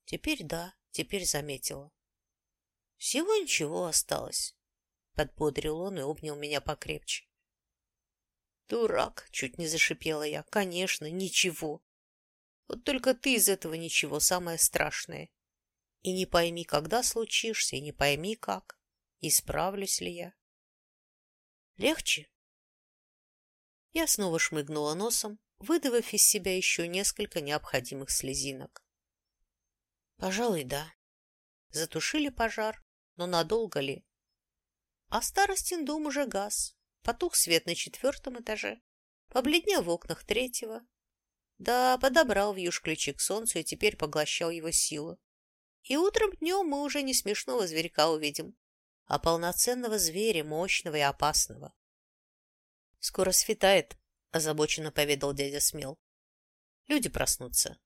Speaker 1: Теперь да, теперь заметила. Всего ничего осталось, — подбодрил он и обнял меня покрепче. Дурак, чуть не зашипела я. Конечно, ничего. Вот только ты из этого ничего самое страшное. И не пойми, когда случишься, и не пойми, как. Исправлюсь ли я. Легче? Я снова шмыгнула носом, выдавив из себя еще несколько необходимых слезинок. Пожалуй, да. Затушили пожар, но надолго ли? А старостин дом уже газ. Потух свет на четвертом этаже, побледнел в окнах третьего. Да, подобрал вьюж ключи к солнцу и теперь поглощал его силу. И утром днем мы уже не смешного зверька увидим, а полноценного зверя, мощного и опасного. «Скоро светает», — озабоченно поведал дядя Смел. «Люди проснутся.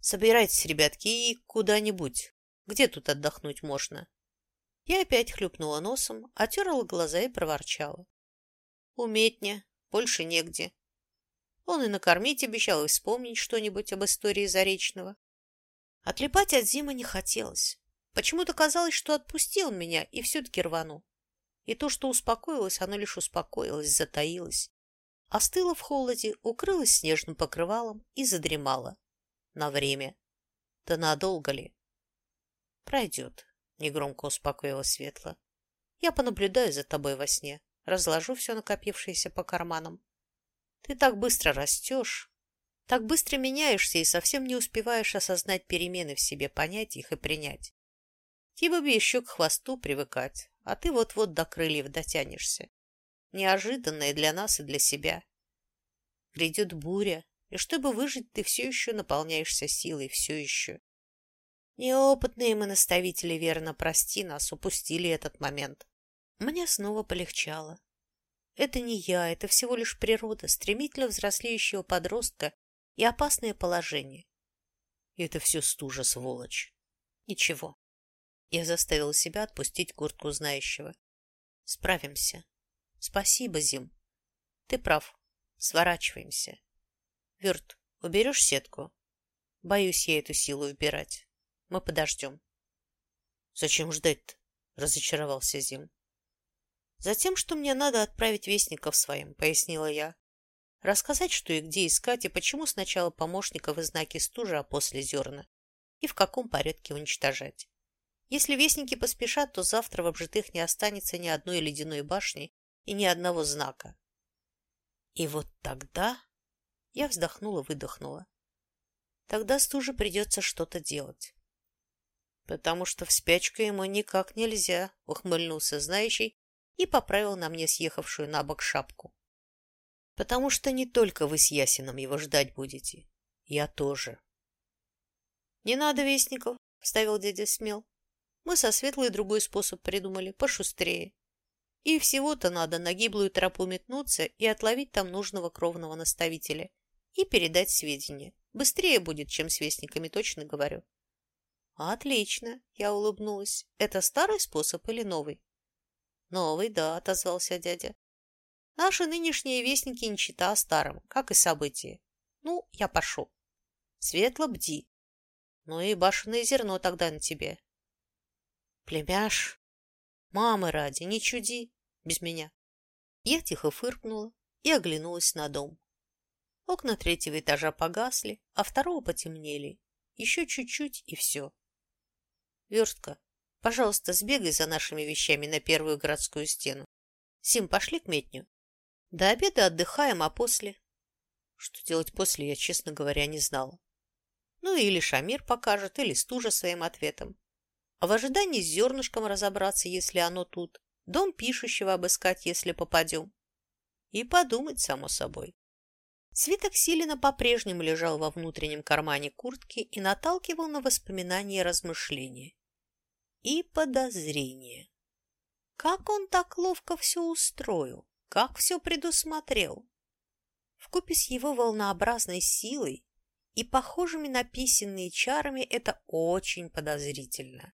Speaker 1: Собирайтесь, ребятки, и куда-нибудь. Где тут отдохнуть можно?» Я опять хлюпнула носом, отерла глаза и проворчала. «Уметь не, больше негде. Он и накормить обещал, и вспомнить что-нибудь об истории Заречного. Отлипать от Зимы не хотелось. Почему-то казалось, что отпустил меня и все-таки рвану. И то, что успокоилось, оно лишь успокоилось, затаилось. Остыло в холоде, укрылось снежным покрывалом и задремало. На время. Да надолго ли? Пройдет, негромко успокоила Светла. Я понаблюдаю за тобой во сне, разложу все накопившееся по карманам. Ты так быстро растешь, так быстро меняешься и совсем не успеваешь осознать перемены в себе, понять их и принять. Тебе бы еще к хвосту привыкать, а ты вот-вот до крыльев дотянешься. Неожиданное для нас и для себя. Грядет буря, и чтобы выжить, ты все еще наполняешься силой, все еще. Неопытные мы наставители, верно, прости нас, упустили этот момент. Мне снова полегчало. Это не я, это всего лишь природа, стремительно взрослеющего подростка и опасное положение. И это все стужа, сволочь. Ничего. Я заставила себя отпустить куртку знающего. Справимся. Спасибо, Зим. Ты прав. Сворачиваемся. Верт, уберешь сетку? Боюсь я эту силу убирать. Мы подождем. Зачем ждать-то? Разочаровался Зим. Затем, что мне надо отправить вестников своим, пояснила я. Рассказать, что и где искать, и почему сначала помощников и знаки стужи, а после зерна, и в каком порядке уничтожать. Если вестники поспешат, то завтра в обжитых не останется ни одной ледяной башни и ни одного знака. И вот тогда я вздохнула-выдохнула. Тогда стуже придется что-то делать. Потому что в спячку ему никак нельзя, ухмыльнулся знающий и поправил на мне съехавшую на бок шапку потому что не только вы с Ясином его ждать будете. Я тоже. — Не надо вестников, — вставил дядя Смел. — Мы со Светлой другой способ придумали, пошустрее. И всего-то надо на гиблую тропу метнуться и отловить там нужного кровного наставителя и передать сведения. Быстрее будет, чем с вестниками, точно говорю. — Отлично, — я улыбнулась. — Это старый способ или новый? — Новый, да, — отозвался дядя. Наши нынешние вестники не чита старым, как и события. Ну, я пошел. Светло бди. Ну и башенное зерно тогда на тебе. Племяш, мамы ради, не чуди без меня. Я тихо фыркнула и оглянулась на дом. Окна третьего этажа погасли, а второго потемнели. Еще чуть-чуть и все. Верстка, пожалуйста, сбегай за нашими вещами на первую городскую стену. Сим, пошли к метню. До обеда отдыхаем, а после... Что делать после, я, честно говоря, не знала. Ну, или Шамир покажет, или стужа своим ответом. А в ожидании с зернышком разобраться, если оно тут, дом пишущего обыскать, если попадем. И подумать, само собой. Свиток Силина по-прежнему лежал во внутреннем кармане куртки и наталкивал на воспоминания и размышления. И подозрения. Как он так ловко все устроил? Как все предусмотрел? Вкупе с его волнообразной силой и похожими на писанные чарами это очень подозрительно.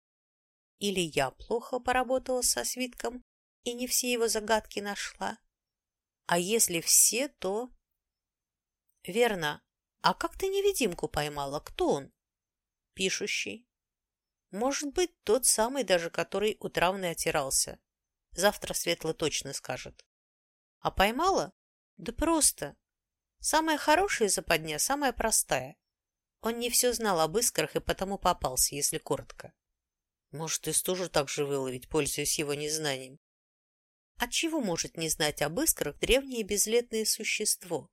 Speaker 1: Или я плохо поработала со свитком и не все его загадки нашла? А если все, то... Верно. А как ты невидимку поймала? Кто он? Пишущий. Может быть, тот самый даже, который у травны отирался. Завтра Светло точно скажет. А поймала? Да просто. Самая хорошая западня, самая простая. Он не все знал об искрах и потому попался, если коротко. Может, и тоже так же выловить, пользуясь его незнанием. Отчего может не знать об искрах древнее безлетное существо?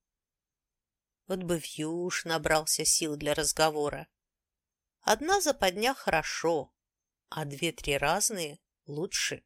Speaker 1: Вот бы Вьюш набрался сил для разговора. Одна западня хорошо, а две-три разные лучше.